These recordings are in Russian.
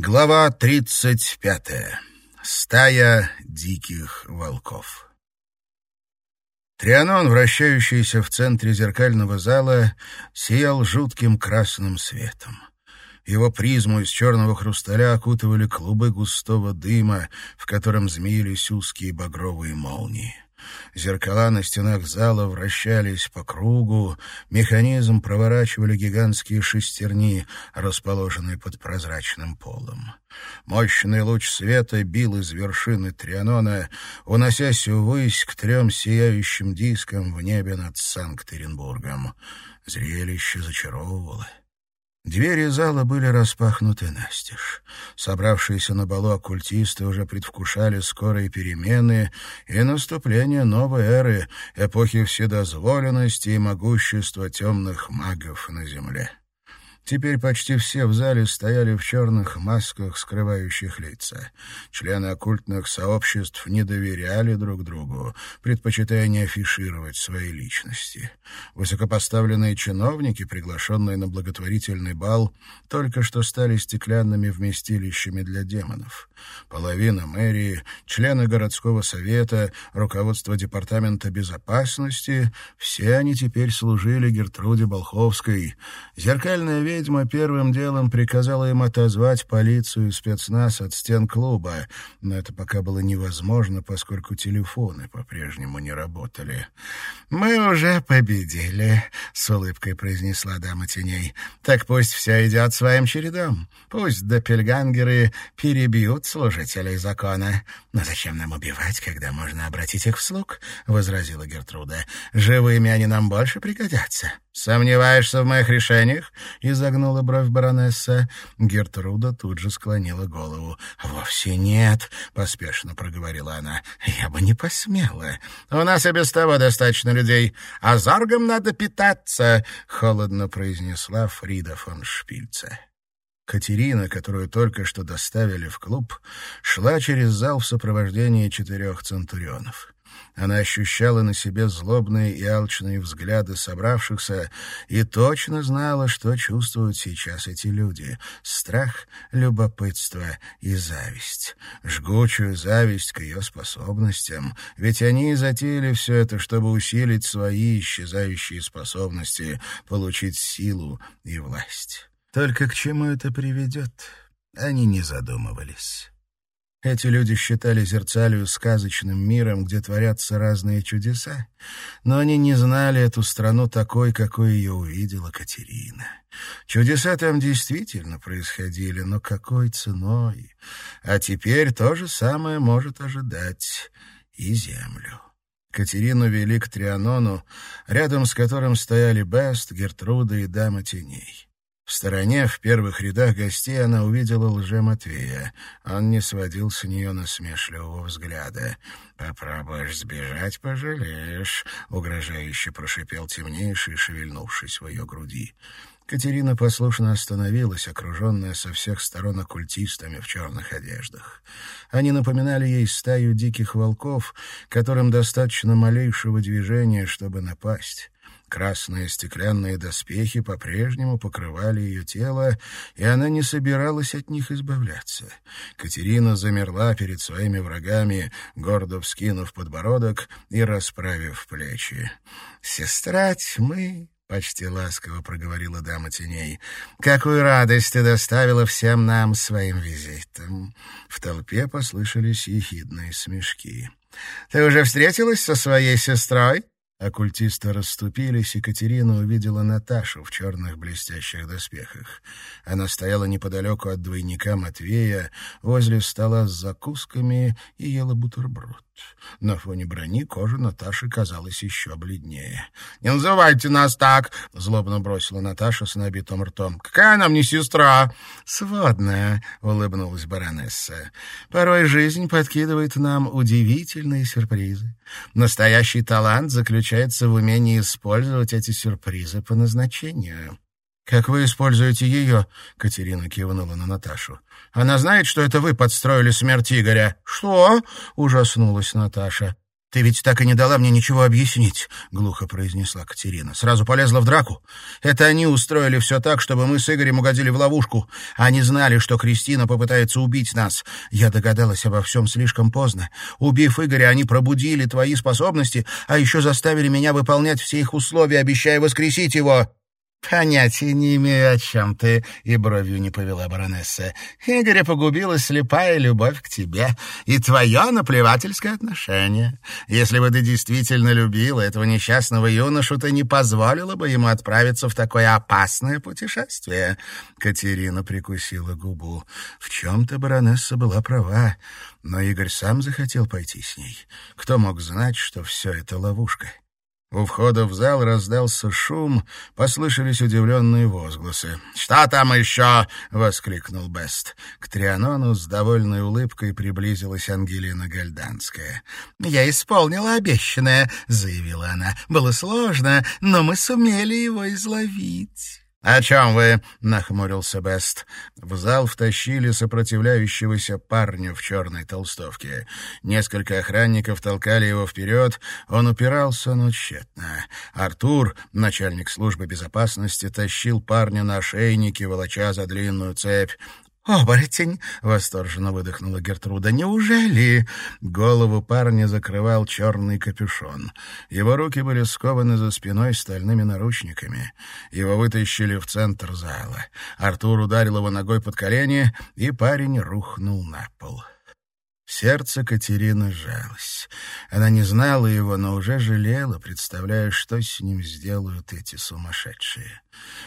Глава тридцать пятая. Стая диких волков. Трианон, вращающийся в центре зеркального зала, сиял жутким красным светом. Его призму из черного хрусталя окутывали клубы густого дыма, в котором змеились узкие багровые молнии. Зеркала на стенах зала вращались по кругу, механизм проворачивали гигантские шестерни, расположенные под прозрачным полом. Мощный луч света бил из вершины Трианона, уносясь ввысь к трем сияющим дискам в небе над Санкт-Петербургом. Зрелище зачаровывало. Двери зала были распахнуты настежь. Собравшиеся на балу оккультисты уже предвкушали скорые перемены и наступление новой эры, эпохи вседозволенности и могущества темных магов на земле. Теперь почти все в зале стояли в черных масках, скрывающих лица. Члены оккультных сообществ не доверяли друг другу, предпочитая не афишировать свои личности. Высокопоставленные чиновники, приглашенные на благотворительный бал, только что стали стеклянными вместилищами для демонов. Половина мэрии, члены городского совета, руководство департамента безопасности — все они теперь служили Гертруде Болховской. Зеркальная ведь ведьма первым делом приказала им отозвать полицию и спецназ от стен клуба, но это пока было невозможно, поскольку телефоны по-прежнему не работали. «Мы уже победили», — с улыбкой произнесла дама теней. «Так пусть все идет своим чередом. Пусть допельгангеры перебьют служителей закона. Но зачем нам убивать, когда можно обратить их в слуг?» — возразила Гертруда. «Живыми они нам больше пригодятся». «Сомневаешься в моих решениях?» — изогнула бровь баронесса. Гертруда тут же склонила голову. «Вовсе нет», — поспешно проговорила она. «Я бы не посмела. У нас и без того достаточно людей. А заргом надо питаться», — холодно произнесла Фрида фон Шпильце. Катерина, которую только что доставили в клуб, шла через зал в сопровождении четырех центурионов. Она ощущала на себе злобные и алчные взгляды собравшихся и точно знала, что чувствуют сейчас эти люди. Страх, любопытство и зависть. Жгучую зависть к ее способностям. Ведь они затеяли все это, чтобы усилить свои исчезающие способности, получить силу и власть. Только к чему это приведет, они не задумывались. Эти люди считали Зерцалию сказочным миром, где творятся разные чудеса, но они не знали эту страну такой, какой ее увидела Катерина. Чудеса там действительно происходили, но какой ценой? А теперь то же самое может ожидать и землю. Катерину вели к Трианону, рядом с которым стояли Бест, Гертруда и Дама Теней. В стороне, в первых рядах гостей, она увидела лже-Матвея. Он не сводил с нее насмешливого взгляда. «Попробуешь сбежать, пожалеешь», — угрожающе прошипел темнейший, шевельнувшись в ее груди. Катерина послушно остановилась, окруженная со всех сторон оккультистами в черных одеждах. Они напоминали ей стаю диких волков, которым достаточно малейшего движения, чтобы напасть. Красные стеклянные доспехи по-прежнему покрывали ее тело, и она не собиралась от них избавляться. Катерина замерла перед своими врагами, гордо вскинув подбородок и расправив плечи. «Сестра тьмы!» — почти ласково проговорила дама теней. «Какую радость ты доставила всем нам своим визитом!» В толпе послышались ехидные смешки. «Ты уже встретилась со своей сестрой?» Оккультисты расступились, и Катерина увидела Наташу в черных блестящих доспехах. Она стояла неподалеку от двойника Матвея, возле стола с закусками и ела бутерброд. На фоне брони кожа Наташи казалась еще бледнее. «Не называйте нас так!» — злобно бросила Наташа с набитым ртом. «Какая нам не сестра?» «Сводная!» — улыбнулась баронесса. «Порой жизнь подкидывает нам удивительные сюрпризы. Настоящий талант заключается в умении использовать эти сюрпризы по назначению». «Как вы используете ее?» — Катерина кивнула на Наташу. «Она знает, что это вы подстроили смерть Игоря?» «Что?» — ужаснулась Наташа. «Ты «Ты ведь так и не дала мне ничего объяснить», — глухо произнесла Катерина. «Сразу полезла в драку. Это они устроили все так, чтобы мы с Игорем угодили в ловушку. Они знали, что Кристина попытается убить нас. Я догадалась обо всем слишком поздно. Убив Игоря, они пробудили твои способности, а еще заставили меня выполнять все их условия, обещая воскресить его». «Понятия не имею, о чем ты», — и бровью не повела баронесса. «Игоря погубила слепая любовь к тебе и твое наплевательское отношение. Если бы ты действительно любила этого несчастного юношу, ты не позволила бы ему отправиться в такое опасное путешествие». Катерина прикусила губу. В чем-то баронесса была права, но Игорь сам захотел пойти с ней. Кто мог знать, что все это ловушка? У входа в зал раздался шум, послышались удивленные возгласы. «Что там еще?» — воскликнул Бест. К Трианону с довольной улыбкой приблизилась Ангелина Гальданская. «Я исполнила обещанное», — заявила она. «Было сложно, но мы сумели его изловить». «О чем вы?» — нахмурился Бест. В зал втащили сопротивляющегося парня в черной толстовке. Несколько охранников толкали его вперед. Он упирался, но тщетно. Артур, начальник службы безопасности, тащил парня на ошейнике, волоча за длинную цепь. «Оборотень!» — восторженно выдохнула Гертруда. «Неужели?» Голову парня закрывал черный капюшон. Его руки были скованы за спиной стальными наручниками. Его вытащили в центр зала. Артур ударил его ногой под колени, и парень рухнул на пол. Сердце Катерины сжалось. Она не знала его, но уже жалела, представляя, что с ним сделают эти сумасшедшие.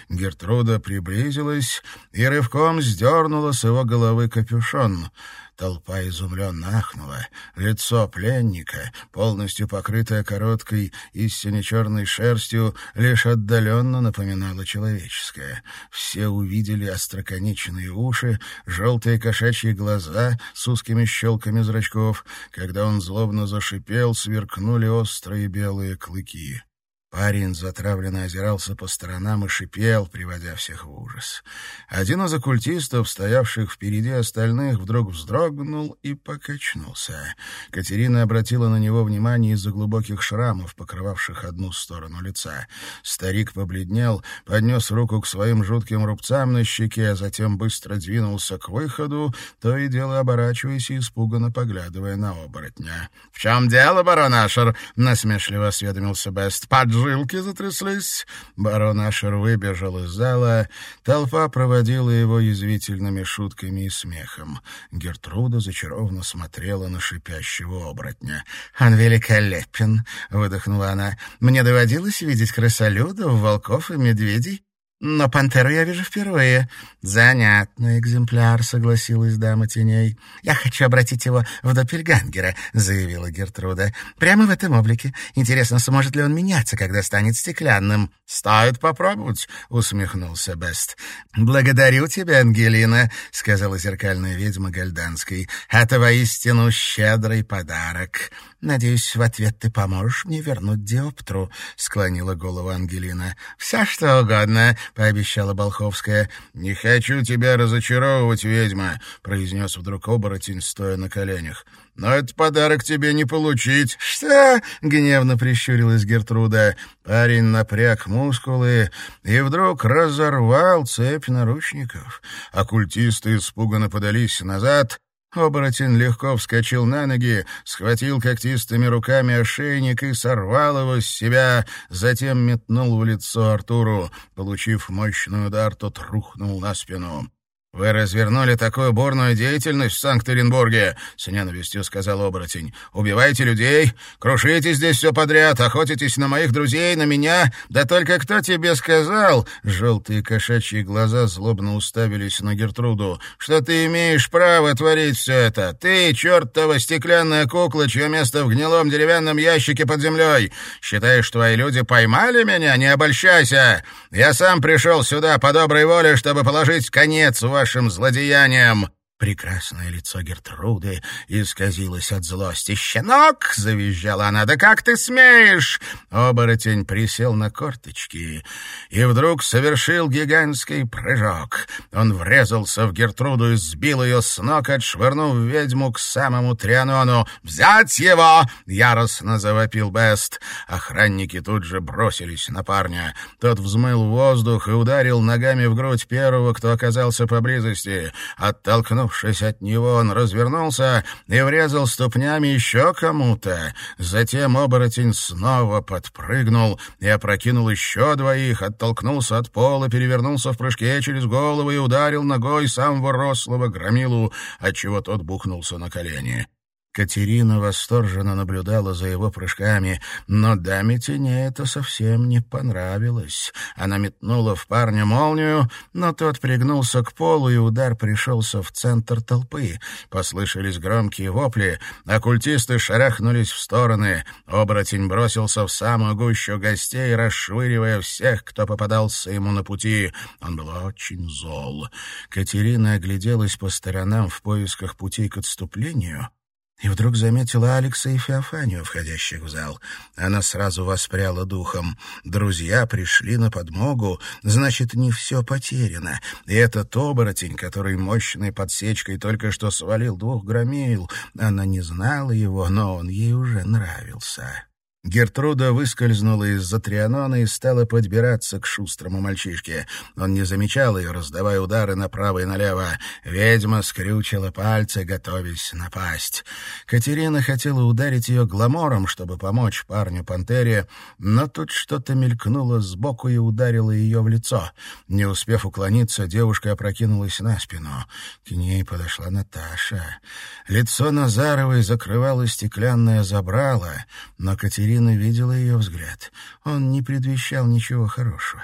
Гертруда приблизилась и рывком сдернула с его головы капюшон. Толпа изумленно ахнула. Лицо пленника, полностью покрытое короткой и сине-черной шерстью, лишь отдаленно напоминало человеческое. Все увидели остроконечные уши, желтые кошачьи глаза с узкими щелками зрачков. Когда он злобно зашипел, сверкнули острые белые клыки. Парень затравленно озирался по сторонам и шипел, приводя всех в ужас. Один из оккультистов, стоявших впереди остальных, вдруг вздрогнул и покачнулся. Катерина обратила на него внимание из-за глубоких шрамов, покрывавших одну сторону лица. Старик побледнел, поднес руку к своим жутким рубцам на щеке, а затем быстро двинулся к выходу, то и дело оборачиваясь и испуганно поглядывая на оборотня. — В чем дело, барон Ашер? — насмешливо осведомился Бест. — поджилки затряслись. Барон Ашер выбежал из зала. Толпа проводила его язвительными шутками и смехом. Гертруда зачарованно смотрела на шипящего оборотня. «Он великолепен!» — выдохнула она. «Мне доводилось видеть крысолюдов, волков и медведей. Но пантеру я вижу впервые. Занятный экземпляр, согласилась дама теней. Я хочу обратить его в Доппельгангера, заявила Гертруда. Прямо в этом облике. Интересно, сможет ли он меняться, когда станет стеклянным? Стоит попробовать, усмехнулся Бест. Благодарю тебя, Ангелина, сказала зеркальная ведьма Гальданской. Это воистину щедрый подарок. «Надеюсь, в ответ ты поможешь мне вернуть диоптру», — склонила голову Ангелина. «Все что угодно», — пообещала Болховская. «Не хочу тебя разочаровывать, ведьма», — произнес вдруг оборотень, стоя на коленях. «Но этот подарок тебе не получить». «Что?» — гневно прищурилась Гертруда. Парень напряг мускулы и вдруг разорвал цепь наручников. Оккультисты испуганно подались назад, Оборотень легко вскочил на ноги, схватил когтистыми руками ошейник и сорвал его с себя, затем метнул в лицо Артуру. Получив мощный удар, тот рухнул на спину. «Вы развернули такую бурную деятельность в Санкт-Петербурге», — с ненавистью сказал оборотень. «Убиваете людей, крушите здесь все подряд, охотитесь на моих друзей, на меня. Да только кто тебе сказал?» Желтые кошачьи глаза злобно уставились на Гертруду. «Что ты имеешь право творить все это? Ты, чертова стеклянная кукла, чье место в гнилом деревянном ящике под землей. Считаешь, твои люди поймали меня? Не обольщайся. Я сам пришел сюда по доброй воле, чтобы положить конец вашим злодеяниям!» Прекрасное лицо Гертруды исказилось от злости. «Щенок!» — завизжала она. «Да как ты смеешь?» Оборотень присел на корточки и вдруг совершил гигантский прыжок. Он врезался в Гертруду и сбил ее с ног, отшвырнув ведьму к самому Трианону. «Взять его!» — яростно завопил Бест. Охранники тут же бросились на парня. Тот взмыл воздух и ударил ногами в грудь первого, кто оказался поблизости. Оттолкнув Оторвавшись от него, он развернулся и врезал ступнями еще кому-то. Затем оборотень снова подпрыгнул и опрокинул еще двоих, оттолкнулся от пола, перевернулся в прыжке через голову и ударил ногой самого рослого громилу, отчего тот бухнулся на колени. Катерина восторженно наблюдала за его прыжками, но даме теней это совсем не понравилось. Она метнула в парня молнию, но тот пригнулся к полу, и удар пришелся в центр толпы. Послышались громкие вопли, оккультисты шарахнулись в стороны. Оборотень бросился в самую гущу гостей, расшвыривая всех, кто попадался ему на пути. Он был очень зол. Катерина огляделась по сторонам в поисках путей к отступлению — и вдруг заметила Алекса и Феофанию, входящих в зал. Она сразу воспряла духом. Друзья пришли на подмогу, значит, не все потеряно. И этот оборотень, который мощной подсечкой только что свалил двух громил, она не знала его, но он ей уже нравился. Гертруда выскользнула из-за Трианона и стала подбираться к шустрому мальчишке. Он не замечал ее, раздавая удары направо и налево. Ведьма скрючила пальцы, готовясь напасть. Катерина хотела ударить ее гламором, чтобы помочь парню-пантере, но тут что-то мелькнуло сбоку и ударило ее в лицо. Не успев уклониться, девушка опрокинулась на спину. К ней подошла Наташа. Лицо Назаровой закрывало стеклянное забрало, но Катерина Катерина видела ее взгляд. Он не предвещал ничего хорошего.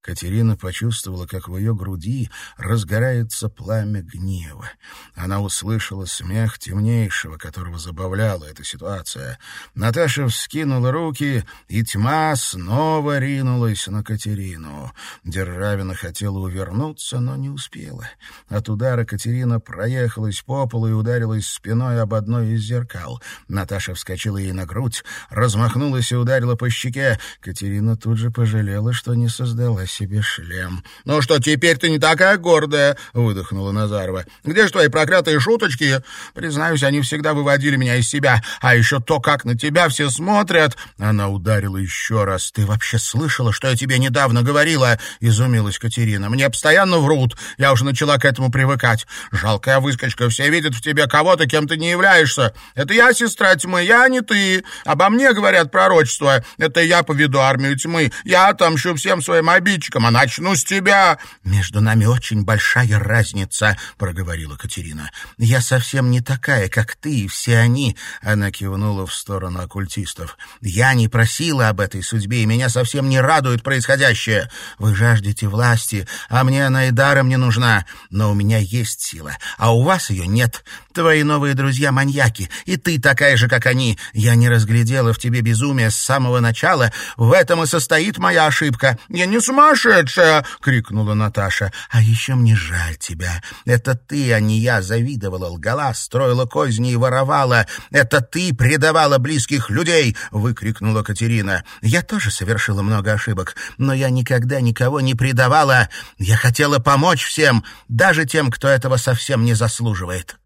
Катерина почувствовала, как в ее груди разгорается пламя гнева. Она услышала смех темнейшего, которого забавляла эта ситуация. Наташа вскинула руки, и тьма снова ринулась на Катерину. Державина хотела увернуться, но не успела. От удара Катерина проехалась по полу и ударилась спиной об одно из зеркал. Наташа вскочила ей на грудь, размахнулась и ударила по щеке. Катерина тут же пожалела, что не создала себе шлем. «Ну что, теперь ты не такая гордая?» — выдохнула Назарова. «Где же твои проклятые шуточки? Признаюсь, они всегда выводили меня из себя. А еще то, как на тебя все смотрят...» Она ударила еще раз. «Ты вообще слышала, что я тебе недавно говорила?» — изумилась Катерина. «Мне постоянно врут. Я уже начала к этому привыкать. Жалкая выскочка. Все видят в тебе кого-то, кем ты не являешься. Это я, сестра тьмы, я, не ты. Обо мне говорят пророчество. Это я поведу армию тьмы. Я отомщу всем своим обидчикам мальчиком, а начну с тебя. Между нами очень большая разница, проговорила Катерина. Я совсем не такая, как ты и все они. Она кивнула в сторону оккультистов. Я не просила об этой судьбе, и меня совсем не радует происходящее. Вы жаждете власти, а мне она и даром не нужна. Но у меня есть сила, а у вас ее нет. Твои новые друзья маньяки, и ты такая же, как они. Я не разглядела в тебе безумие с самого начала. В этом и состоит моя ошибка. Я не сумасшедшая сумасшедшая!» — крикнула Наташа. «А еще мне жаль тебя. Это ты, а не я, завидовала, лгала, строила козни и воровала. Это ты предавала близких людей!» — выкрикнула Катерина. «Я тоже совершила много ошибок, но я никогда никого не предавала. Я хотела помочь всем, даже тем, кто этого совсем не заслуживает».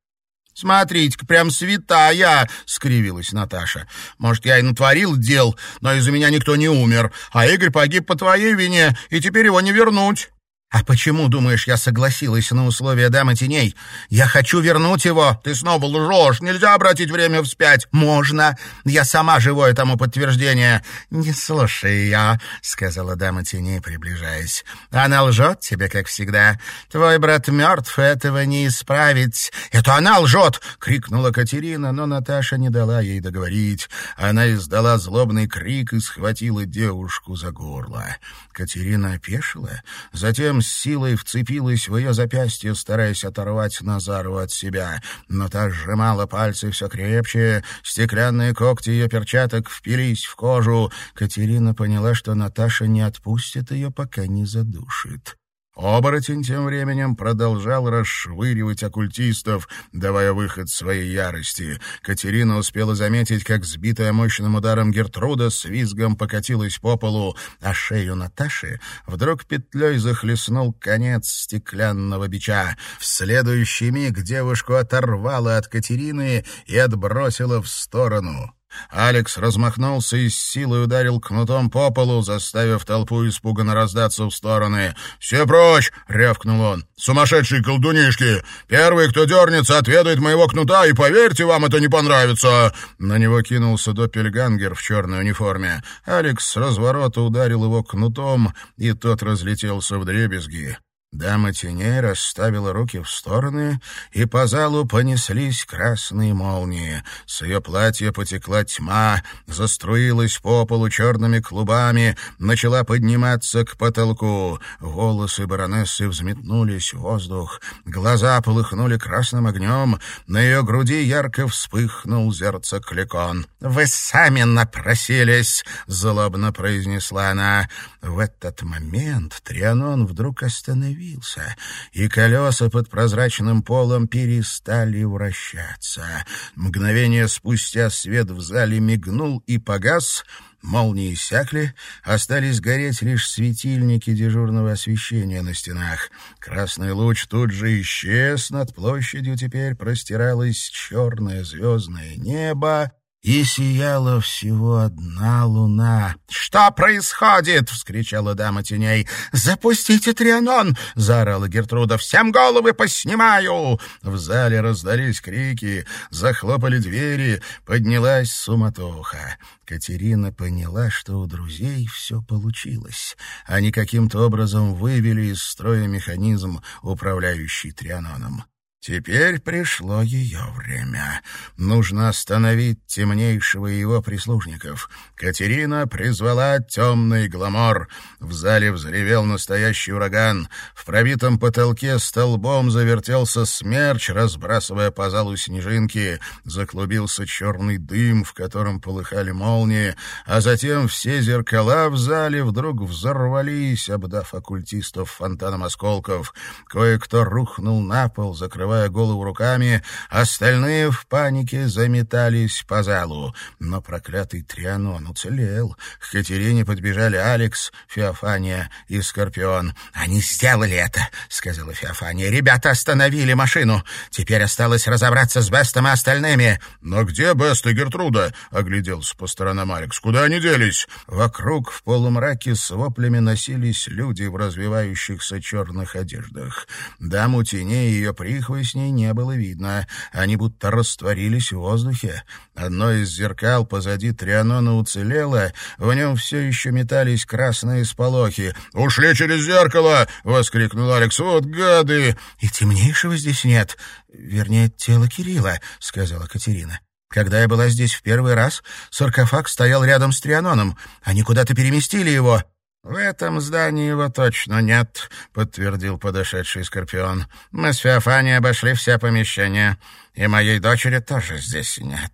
«Смотрите-ка, прям святая!» — скривилась Наташа. «Может, я и натворил дел, но из-за меня никто не умер, а Игорь погиб по твоей вине, и теперь его не вернуть». «А почему, думаешь, я согласилась на условия дамы теней? Я хочу вернуть его!» «Ты снова лжешь! Нельзя обратить время вспять!» «Можно! Я сама живое тому подтверждение!» «Не слушай я, сказала дама теней, приближаясь. «Она лжет тебе, как всегда. Твой брат мертв, этого не исправить!» «Это она лжет!» — крикнула Катерина, но Наташа не дала ей договорить. Она издала злобный крик и схватила девушку за горло. Катерина опешила, затем с силой вцепилась в ее запястье, стараясь оторвать Назару от себя. Но та сжимала пальцы все крепче, стеклянные когти ее перчаток впились в кожу. Катерина поняла, что Наташа не отпустит ее, пока не задушит. Оборотень тем временем продолжал расшвыривать оккультистов, давая выход своей ярости. Катерина успела заметить, как сбитая мощным ударом Гертруда с визгом покатилась по полу, а шею Наташи вдруг петлей захлестнул конец стеклянного бича. В следующий миг девушку оторвало от Катерины и отбросило в сторону. Алекс размахнулся и с силой ударил кнутом по полу, заставив толпу испуганно раздаться в стороны. «Все прочь!» — рявкнул он. «Сумасшедшие колдунишки! Первый, кто дернется, отведает моего кнута, и поверьте, вам это не понравится!» На него кинулся доппельгангер в черной униформе. Алекс с разворота ударил его кнутом, и тот разлетелся в дребезги. Дама теней расставила руки в стороны, и по залу понеслись красные молнии. С ее платья потекла тьма, заструилась по полу черными клубами, начала подниматься к потолку. Волосы баронессы взметнулись в воздух, глаза полыхнули красным огнем, на ее груди ярко вспыхнул зерцекликон. «Вы сами напросились!» — злобно произнесла она. В этот момент Трианон вдруг остановился остановился, и колеса под прозрачным полом перестали вращаться. Мгновение спустя свет в зале мигнул и погас, молнии иссякли, остались гореть лишь светильники дежурного освещения на стенах. Красный луч тут же исчез, над площадью теперь простиралось черное звездное небо, и сияла всего одна луна. «Что происходит?» — вскричала дама теней. «Запустите Трианон!» — заорала Гертруда. «Всем головы поснимаю!» В зале раздались крики, захлопали двери, поднялась суматоха. Катерина поняла, что у друзей все получилось. Они каким-то образом вывели из строя механизм, управляющий Трианоном. Теперь пришло ее время. Нужно остановить темнейшего его прислужников. Катерина призвала темный гламор. В зале взревел настоящий ураган. В пробитом потолке столбом завертелся смерч, разбрасывая по залу снежинки. Заклубился черный дым, в котором полыхали молнии, а затем все зеркала в зале вдруг взорвались, обдав оккультистов фонтаном осколков. Кое-кто рухнул на пол, закрывая закрывая голову руками, остальные в панике заметались по залу. Но проклятый Трианон уцелел. К Катерине подбежали Алекс, Феофания и Скорпион. «Они сделали это!» — сказала Феофания. «Ребята остановили машину. Теперь осталось разобраться с Бестом и остальными». «Но где Бест и Гертруда?» — огляделся по сторонам Алекс. «Куда они делись?» Вокруг в полумраке с воплями носились люди в развивающихся черных одеждах. Даму теней и ее прихвость с ней не было видно. Они будто растворились в воздухе. Одно из зеркал позади Трианона уцелело, в нем все еще метались красные сполохи. «Ушли через зеркало!» — воскликнул Алекс. «Вот гады!» «И темнейшего здесь нет. Вернее, тело Кирилла», — сказала Катерина. Когда я была здесь в первый раз, саркофаг стоял рядом с Трианоном. Они куда-то переместили его. «В этом здании его точно нет», — подтвердил подошедший Скорпион. «Мы с Феофанией обошли все помещения. И моей дочери тоже здесь нет».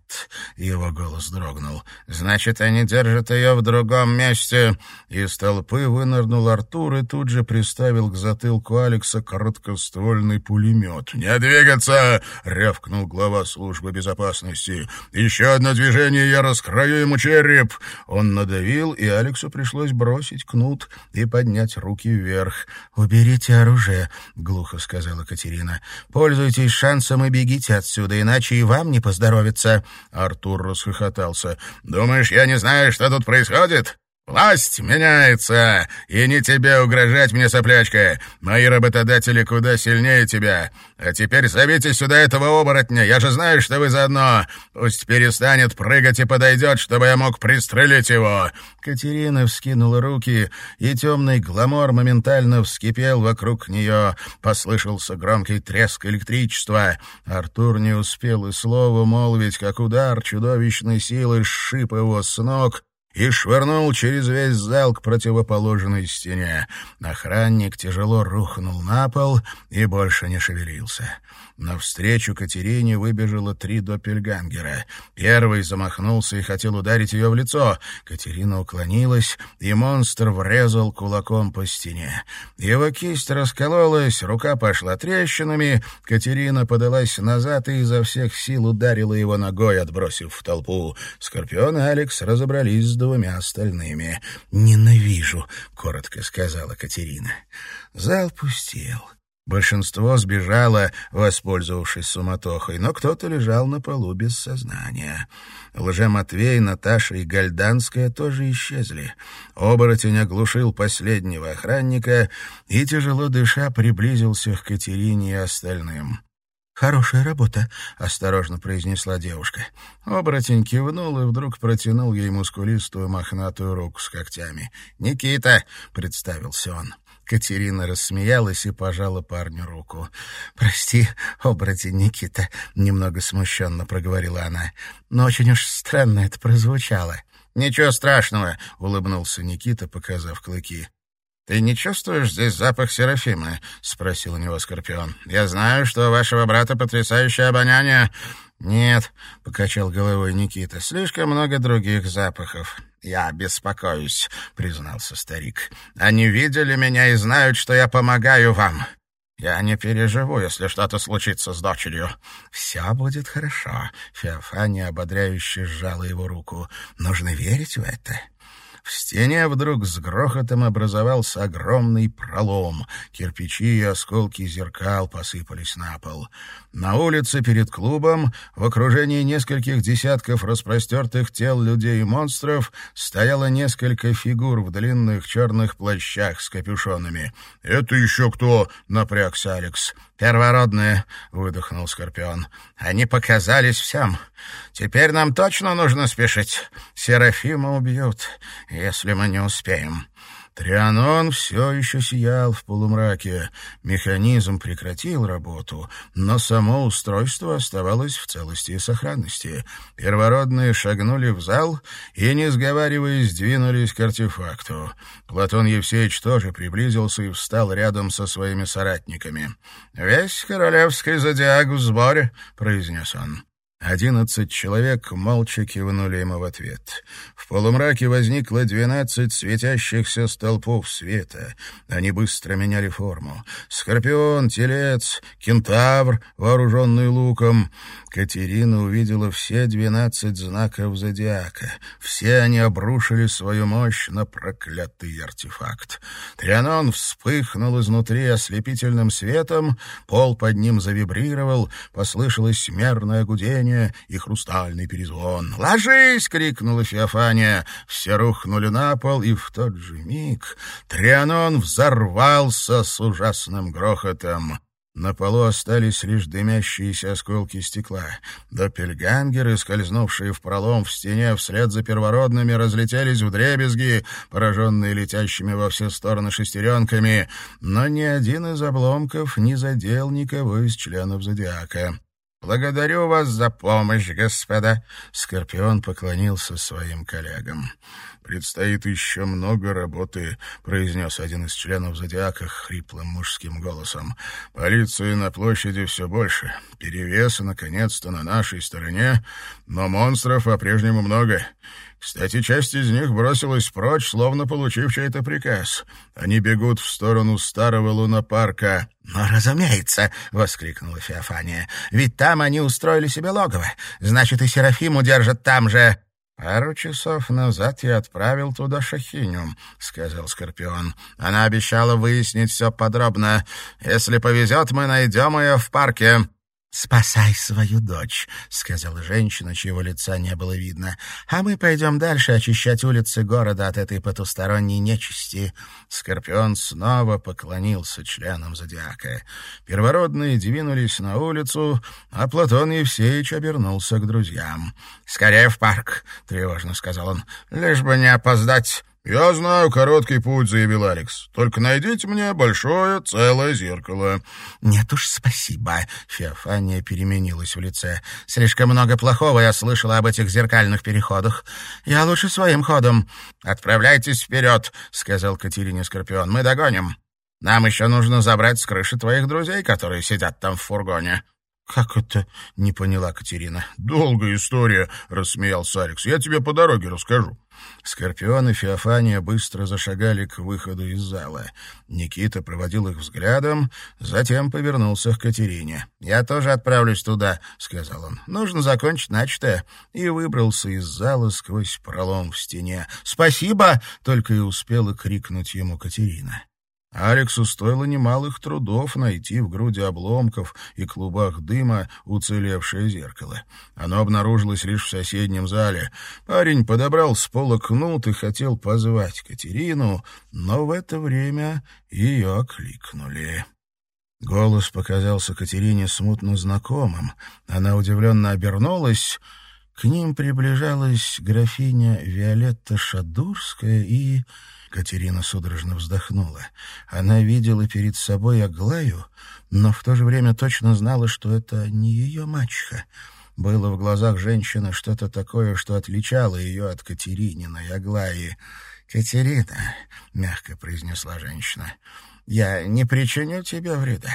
Его голос дрогнул. «Значит, они держат ее в другом месте». Из толпы вынырнул Артур и тут же приставил к затылку Алекса короткоствольный пулемет. «Не двигаться!» — рявкнул глава службы безопасности. «Еще одно движение, я раскрою ему череп!» Он надавил, и Алексу пришлось бросить кнут и поднять руки вверх. «Уберите оружие», — глухо сказала Катерина. «Пользуйтесь шансом и бегите отсюда отсюда, иначе и вам не поздоровится». Артур расхохотался. «Думаешь, я не знаю, что тут происходит? «Власть меняется, и не тебе угрожать мне, соплячка. Мои работодатели куда сильнее тебя. А теперь зовите сюда этого оборотня, я же знаю, что вы заодно. Пусть перестанет прыгать и подойдет, чтобы я мог пристрелить его». Катерина вскинула руки, и темный гламор моментально вскипел вокруг нее. Послышался громкий треск электричества. Артур не успел и слова молвить, как удар чудовищной силы сшиб его с ног, и швырнул через весь зал к противоположной стене. Охранник тяжело рухнул на пол и больше не шевелился. Навстречу Катерине выбежало три доппельгангера. Первый замахнулся и хотел ударить ее в лицо. Катерина уклонилась, и монстр врезал кулаком по стене. Его кисть раскололась, рука пошла трещинами. Катерина подалась назад и изо всех сил ударила его ногой, отбросив в толпу. Скорпион и Алекс разобрались с двумя остальными. «Ненавижу», — коротко сказала Катерина. Зал пустел. Большинство сбежало, воспользовавшись суматохой, но кто-то лежал на полу без сознания. Лже-Матвей, Наташа и Гальданская тоже исчезли. Оборотень оглушил последнего охранника и, тяжело дыша, приблизился к Катерине и остальным. «Хорошая работа», — осторожно произнесла девушка. Оборотень кивнул и вдруг протянул ей мускулистую мохнатую руку с когтями. «Никита», — представился он. Катерина рассмеялась и пожала парню руку. «Прости, оборотень Никита», — немного смущенно проговорила она. «Но очень уж странно это прозвучало». «Ничего страшного», — улыбнулся Никита, показав клыки. «Ты не чувствуешь здесь запах Серафима?» — спросил у него Скорпион. «Я знаю, что у вашего брата потрясающее обоняние». «Нет», — покачал головой Никита, — «слишком много других запахов». «Я беспокоюсь», — признался старик. «Они видели меня и знают, что я помогаю вам. Я не переживу, если что-то случится с дочерью». «Все будет хорошо», — Феофания ободряюще сжала его руку. «Нужно верить в это». В стене вдруг с грохотом образовался огромный пролом. Кирпичи и осколки зеркал посыпались на пол. На улице перед клубом, в окружении нескольких десятков распростертых тел людей и монстров, стояло несколько фигур в длинных черных плащах с капюшонами. «Это еще кто?» — напрягся Алекс. «Первородные», — выдохнул Скорпион. «Они показались всем. Теперь нам точно нужно спешить. Серафима убьют, если мы не успеем». Трианон все еще сиял в полумраке. Механизм прекратил работу, но само устройство оставалось в целости и сохранности. Первородные шагнули в зал и, не сговариваясь, двинулись к артефакту. Платон Евсеевич тоже приблизился и встал рядом со своими соратниками. «Весь королевский зодиак в сборе», — произнес он. Одиннадцать человек молча кивнули ему в ответ. В полумраке возникло двенадцать светящихся столпов света. Они быстро меняли форму. Скорпион, телец, кентавр, вооруженный луком. Катерина увидела все двенадцать знаков зодиака. Все они обрушили свою мощь на проклятый артефакт. Трианон вспыхнул изнутри ослепительным светом, пол под ним завибрировал, послышалось мерное гудение и хрустальный перезвон. «Ложись!» — крикнула Феофания. Все рухнули на пол, и в тот же миг Трианон взорвался с ужасным грохотом. На полу остались лишь дымящиеся осколки стекла. Доппельгангеры, скользнувшие в пролом в стене вслед за первородными, разлетелись в дребезги, пораженные летящими во все стороны шестеренками, но ни один из обломков не задел никого из членов зодиака. «Благодарю вас за помощь, господа!» Скорпион поклонился своим коллегам. «Предстоит еще много работы», — произнес один из членов «Зодиака» хриплым мужским голосом. «Полиции на площади все больше. Перевес, наконец-то, на нашей стороне, но монстров по-прежнему много. Кстати, часть из них бросилась прочь, словно получив чей-то приказ. Они бегут в сторону старого лунопарка». «Но, разумеется!» — воскликнула Феофания. «Ведь там они устроили себе логово. Значит, и Серафиму держат там же...» «Пару часов назад я отправил туда Шахиню», — сказал Скорпион. «Она обещала выяснить все подробно. Если повезет, мы найдем ее в парке». «Спасай свою дочь», — сказала женщина, чьего лица не было видно. «А мы пойдем дальше очищать улицы города от этой потусторонней нечисти». Скорпион снова поклонился членам зодиака. Первородные двинулись на улицу, а Платон Евсеич обернулся к друзьям. «Скорее в парк», — тревожно сказал он, — «лишь бы не опоздать». «Я знаю короткий путь», — заявил Алекс. «Только найдите мне большое целое зеркало». «Нет уж, спасибо», — Феофания переменилась в лице. «Слишком много плохого я слышала об этих зеркальных переходах. Я лучше своим ходом». «Отправляйтесь вперед», — сказал Катерине Скорпион. «Мы догоним. Нам еще нужно забрать с крыши твоих друзей, которые сидят там в фургоне». «Как это?» — не поняла Катерина. «Долгая история», — рассмеялся Алекс. «Я тебе по дороге расскажу». Скорпион и Феофания быстро зашагали к выходу из зала. Никита проводил их взглядом, затем повернулся к Катерине. «Я тоже отправлюсь туда», — сказал он. «Нужно закончить начатое». И выбрался из зала сквозь пролом в стене. «Спасибо!» — только и успела крикнуть ему Катерина. Алексу стоило немалых трудов найти в груди обломков и клубах дыма уцелевшее зеркало. Оно обнаружилось лишь в соседнем зале. Парень подобрал с пола кнут и хотел позвать Катерину, но в это время ее окликнули. Голос показался Катерине смутно знакомым. Она удивленно обернулась. К ним приближалась графиня Виолетта Шадурская и Катерина судорожно вздохнула. Она видела перед собой Аглаю, но в то же время точно знала, что это не ее мачеха. Было в глазах женщины что-то такое, что отличало ее от Катерининой Аглаи. «Катерина», — мягко произнесла женщина, — «я не причиню тебе вреда.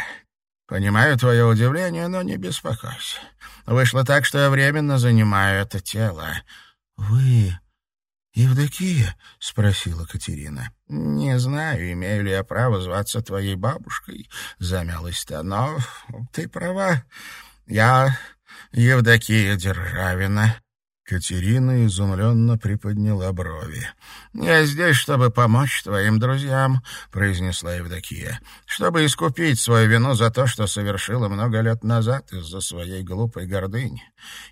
Понимаю твое удивление, но не беспокойся. Вышло так, что я временно занимаю это тело». «Вы «Евдокия?» — спросила Катерина. «Не знаю, имею ли я право зваться твоей бабушкой», — замялась та, — «но ты права. Я Евдокия Державина». Катерина изумленно приподняла брови. «Я здесь, чтобы помочь твоим друзьям», — произнесла Евдокия, «чтобы искупить свою вину за то, что совершила много лет назад из-за своей глупой гордыни.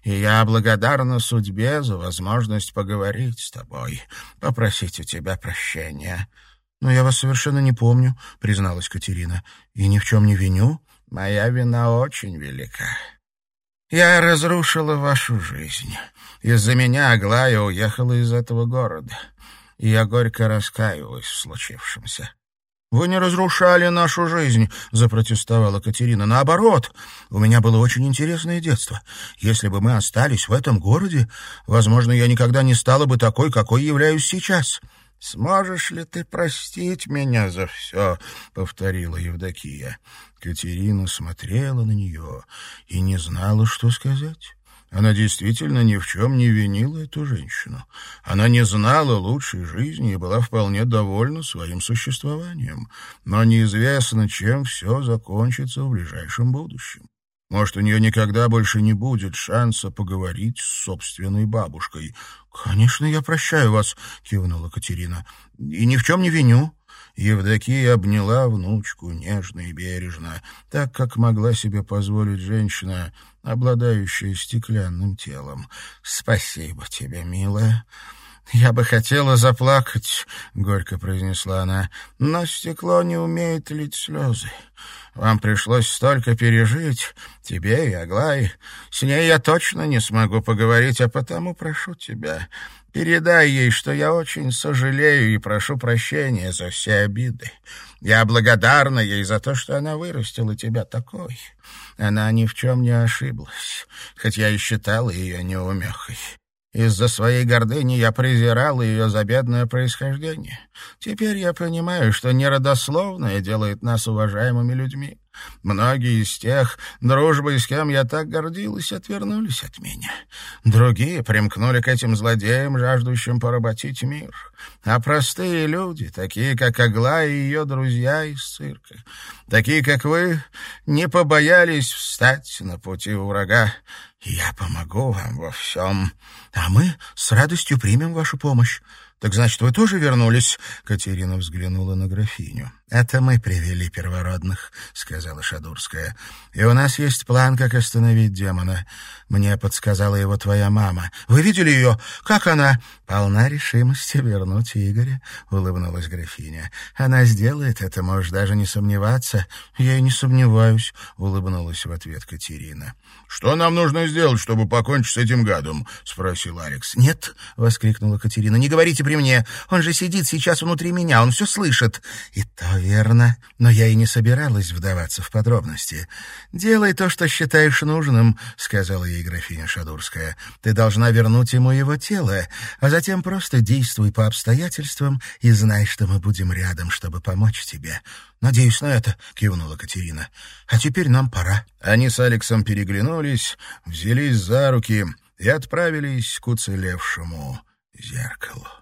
И я благодарна судьбе за возможность поговорить с тобой, попросить у тебя прощения». «Но я вас совершенно не помню», — призналась Катерина, — «и ни в чем не виню». «Моя вина очень велика. Я разрушила вашу жизнь. Из-за меня Аглая уехала из этого города. И я горько раскаиваюсь в случившемся. «Вы не разрушали нашу жизнь», — запротестовала Катерина. «Наоборот, у меня было очень интересное детство. Если бы мы остались в этом городе, возможно, я никогда не стала бы такой, какой являюсь сейчас». «Сможешь ли ты простить меня за все?» — повторила Евдокия. Катерина смотрела на нее и не знала, что сказать. Она действительно ни в чем не винила эту женщину. Она не знала лучшей жизни и была вполне довольна своим существованием. Но неизвестно, чем все закончится в ближайшем будущем. Может, у нее никогда больше не будет шанса поговорить с собственной бабушкой. «Конечно, я прощаю вас», — кивнула Катерина. «И ни в чем не виню». Евдокия обняла внучку нежно и бережно, так, как могла себе позволить женщина, обладающая стеклянным телом. «Спасибо тебе, милая». «Я бы хотела заплакать», — горько произнесла она, — «но стекло не умеет лить слезы. Вам пришлось столько пережить, тебе и Аглае. С ней я точно не смогу поговорить, а потому прошу тебя, передай ей, что я очень сожалею и прошу прощения за все обиды. Я благодарна ей за то, что она вырастила тебя такой. Она ни в чем не ошиблась, хоть я и считала ее неумехой. Из-за своей гордыни я презирал ее за бедное происхождение. Теперь я понимаю, что неродословное делает нас уважаемыми людьми. Многие из тех, дружбой с кем я так гордилась, отвернулись от меня. Другие примкнули к этим злодеям, жаждущим поработить мир. А простые люди, такие как Аглая и ее друзья из цирка, такие как вы, не побоялись встать на пути врага. Я помогу вам во всем, а мы с радостью примем вашу помощь. «Так значит, вы тоже вернулись?» — Катерина взглянула на графиню. «Это мы привели первородных», — сказала Шадурская. «И у нас есть план, как остановить демона. Мне подсказала его твоя мама. Вы видели ее? Как она?» «Полна решимости вернуть Игоря», — улыбнулась графиня. «Она сделает это, можешь даже не сомневаться». «Я и не сомневаюсь», — улыбнулась в ответ Катерина. «Что нам нужно сделать, чтобы покончить с этим гадом?» — спросил Алекс. «Нет», — воскликнула Катерина, — «не говорите при мне. Он же сидит сейчас внутри меня, он все слышит». «И то верно, но я и не собиралась вдаваться в подробности. Делай то, что считаешь нужным», — сказала ей графиня Шадурская. «Ты должна вернуть ему его тело, а затем просто действуй по обстоятельствам и знай, что мы будем рядом, чтобы помочь тебе». «Надеюсь на это», — кивнула Катерина. «А теперь нам пора». Они с Алексом переглянулись, взялись за руки и отправились к уцелевшему зеркалу.